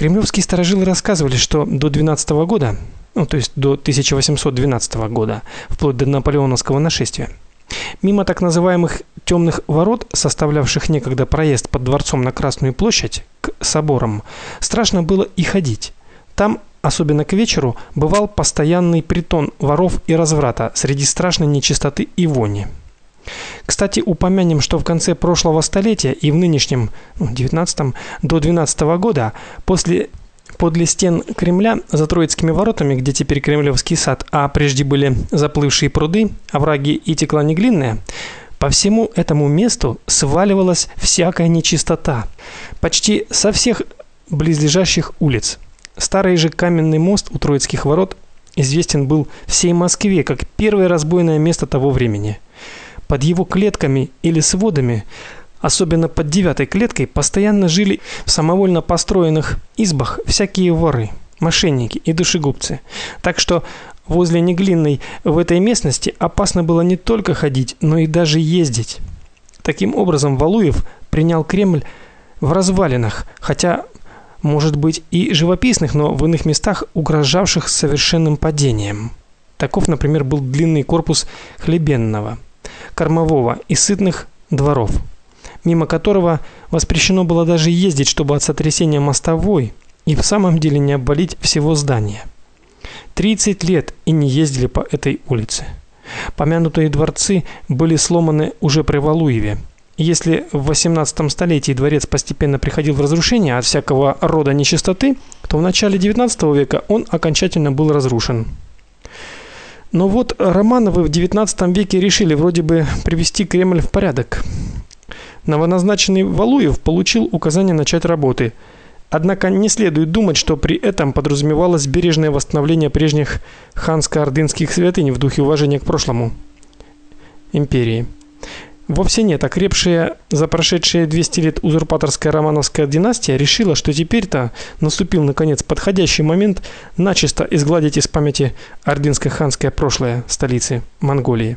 Кремлевские сторожилы рассказывали, что до 12 года, ну, то есть до 1812 года, вплоть до наполеоновского нашествия, мимо так называемых темных ворот, составлявших некогда проезд под дворцом на Красную площадь к соборам, страшно было и ходить. Там особенно к вечеру, бывал постоянный притон воров и разврата среди страшной нечистоты и вони. Кстати, упомянем, что в конце прошлого столетия и в нынешнем, ну, 19 до 12 года, после подле стен Кремля, за Троицкими воротами, где теперь Кремлевский сад, а прежде были заплывшие пруды, овраги и текла Неглинная, по всему этому месту сваливалась всякая нечистота, почти со всех близлежащих улиц. Старый же каменный мост у Троицких ворот известен был всей Москве как первое разбойное место того времени. Под его клетками или сводами, особенно под девятой клеткой, постоянно жили в самовольно построенных избах всякие воры, мошенники и душегубцы. Так что возле Неглинной в этой местности опасно было не только ходить, но и даже ездить. Таким образом, Валуев принял Кремль в развалинах, хотя может быть и живописных, но в иных местах угрожавших совершенным падением. Таков, например, был длинный корпус хлебенного, кормового и сытных дворов, мимо которого воспрещено было даже ездить, чтобы от сотрясения мостовой и в самом деле не обвалить всего здания. 30 лет и не ездили по этой улице. Помянутые дворцы были сломаны уже при Валуеве, если в 18 столетии дворец постепенно приходил в разрушение от всякого рода нечистоты, то в начале 19 века он окончательно был разрушен. Но вот Романовы в 19 веке решили вроде бы привести Кремль в порядок. Новоназначенный Валуев получил указание начать работы. Однако не следует думать, что при этом подразумевалось бережное восстановление прежних ханско-ордынских святынь в духе уважения к прошлому империи. Вовсе нет, окрепшая за прошедшие 200 лет узурпаторская романовская династия решила, что теперь-то наступил наконец подходящий момент начисто изгладить из памяти ордынско-ханское прошлое столицы Монголии.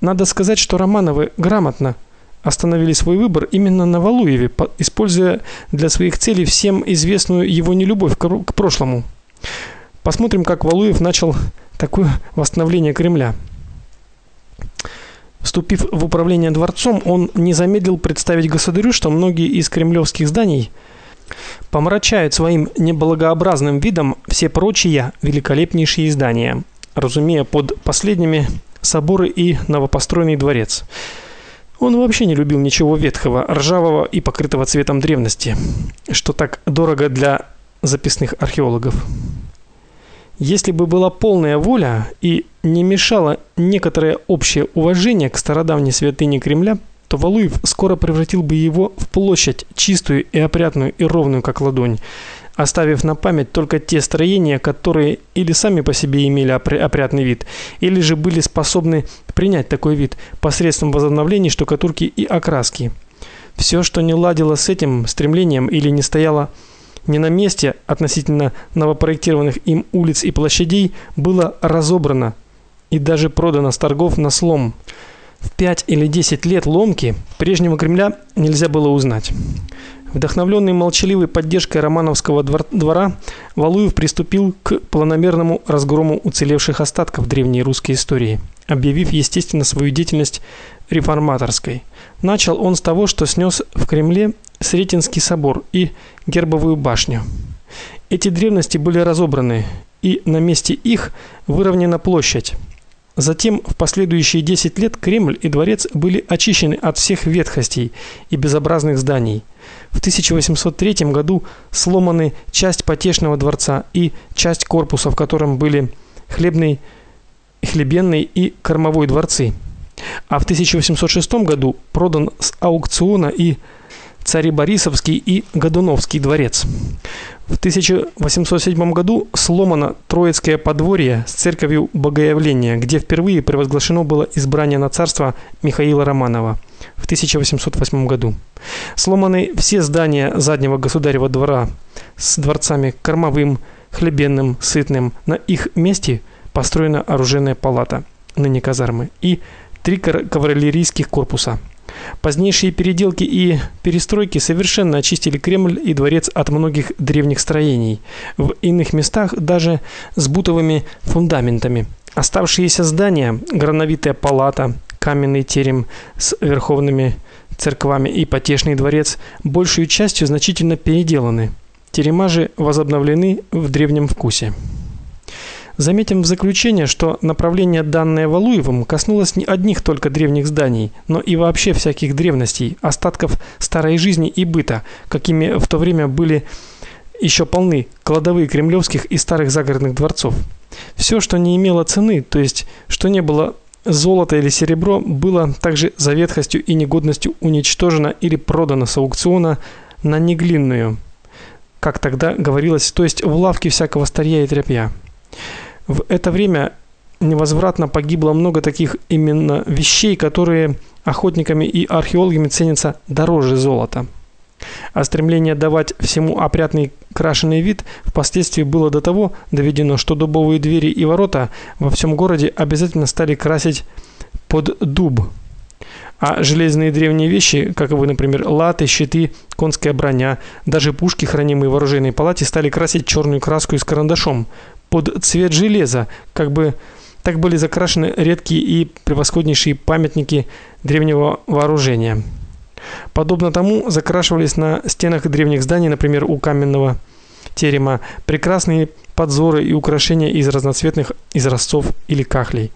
Надо сказать, что Романовы грамотно остановили свой выбор именно на Валуеве, используя для своих целей всем известную его нелюбовь к прошлому. Посмотрим, как Валуев начал такое восстановление Кремля. Вступив в управление дворцом, он не замедлил представить государю, что многие из кремлевских зданий помрачают своим неблагообразным видом все прочие великолепнейшие здания, разумея под последними соборы и новопостроенный дворец. Он вообще не любил ничего ветхого, ржавого и покрытого цветом древности, что так дорого для записных археологов. Если бы была полная воля и не мешало некоторое общее уважение к стародавней святыне Кремля, то Валуев скоро превратил бы его в площадь чистую и опрятную и ровную как ладонь, оставив на память только те строения, которые или сами по себе имели опрятный вид, или же были способны принять такой вид посредством возобновления штукатурки и окраски. Все, что не ладило с этим стремлением или не стояло не на месте относительно новопроектированных им улиц и площадей было разобрано и даже продано с торгов на слом. В 5 или 10 лет ломки прежнего Кремля нельзя было узнать. Вдохновленный молчаливой поддержкой Романовского двора, Валуев приступил к планомерному разгрому уцелевших остатков древней русской истории, объявив, естественно, свою деятельность реформаторской. Начал он с того, что снес в Кремле Сретенский собор и Гербовую башню. Эти древности были разобраны, и на месте их выровнена площадь. Затем в последующие 10 лет Кремль и дворец были очищены от всех ветхостей и безобразных зданий. В 1803 году сломаны часть потешного дворца и часть корпуса, в котором были хлебный, хлебенный и кормовой дворцы. А в 1806 году продан с аукциона и Цариборисовский и Годуновский дворец. В 1807 году сломано Троицкое подворье с церковью Богоявления, где впервые провозглашено было избрание на царство Михаила Романова в 1808 году. Сломаны все здания заднего государева двора с дворцами Кормовым, Хлебенным, Сытным. На их месте построена оружейная палата, ныне казармы, и три кавалерийских корпуса – Позднейшие переделки и перестройки совершенно очистили Кремль и дворец от многих древних строений, в иных местах даже с бутовыми фундаментами. Оставшиеся здания, грановитая палата, каменный терем с верховными церквами и потешный дворец большей частью значительно переделаны. Терема же возобновлены в древнем вкусе. Заметим в заключение, что направление данное Валуевым коснулось не одних только древних зданий, но и вообще всяких древностей, остатков старой жизни и быта, какими в то время были еще полны кладовые кремлевских и старых загородных дворцов. Все, что не имело цены, то есть что не было золото или серебро, было также за ветхостью и негодностью уничтожено или продано с аукциона на неглинную, как тогда говорилось, то есть в лавке всякого старья и тряпья. В это время невозвратно погибло много таких именно вещей, которые охотниками и археологами ценятся дороже золота. А стремление давать всему опрятный крашеный вид впоследствии было до того доведено, что дубовые двери и ворота во всем городе обязательно стали красить под дуб. А железные древние вещи, как вы, например, латы, щиты, конская броня, даже пушки, хранимые в оружейной палате, стали красить черную краску с карандашом, под цвет железа, как бы так были закрашены редкие и превосходнейшие памятники древнего вооружения. Подобно тому закрашивались на стенах древних зданий, например, у каменного терема, прекрасные подзоры и украшения из разноцветных изразцов или кахлей.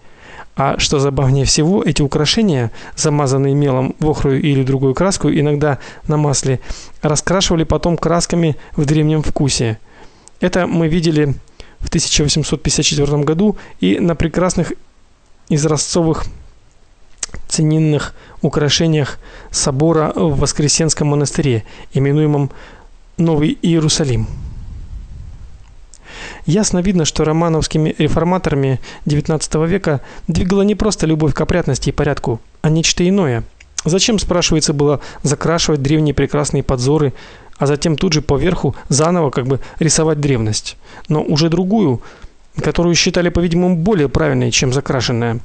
А что забавнее всего, эти украшения, замазанные мелом в охру или другую краску, иногда на масле, раскрашивали потом красками в древнем вкусе. Это мы видели в 1854 году и на прекрасных изразцовых ценинных украшениях собора в Воскресенском монастыре, именуемом Новый Иерусалим. Ясно видно, что романовскими реформаторами XIX века двигала не просто любовь к опрятности и порядку, а нечто иное. Зачем, спрашивается, было закрашивать древние прекрасные подзоры, а затем тут же поверху заново как бы рисовать древность, но уже другую, которую считали, по-видимому, более правильной, чем закрашенная.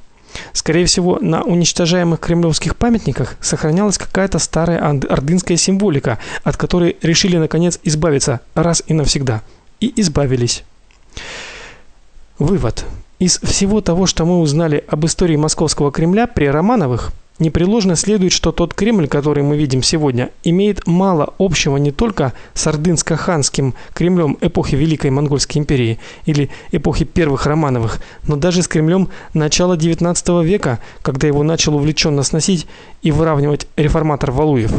Скорее всего, на уничтожаемых кремлевских памятниках сохранялась какая-то старая ордынская символика, от которой решили наконец избавиться раз и навсегда. И избавились. Вывод. Из всего того, что мы узнали об истории Московского Кремля при Романовых, Непреложно следует, что тот Кремль, который мы видим сегодня, имеет мало общего не только с ордынско-ханским Кремлем эпохи Великой Монгольской империи или эпохи первых Романовых, но даже с Кремлем начала XIX века, когда его начал увлеченно сносить и выравнивать реформатор Валуев.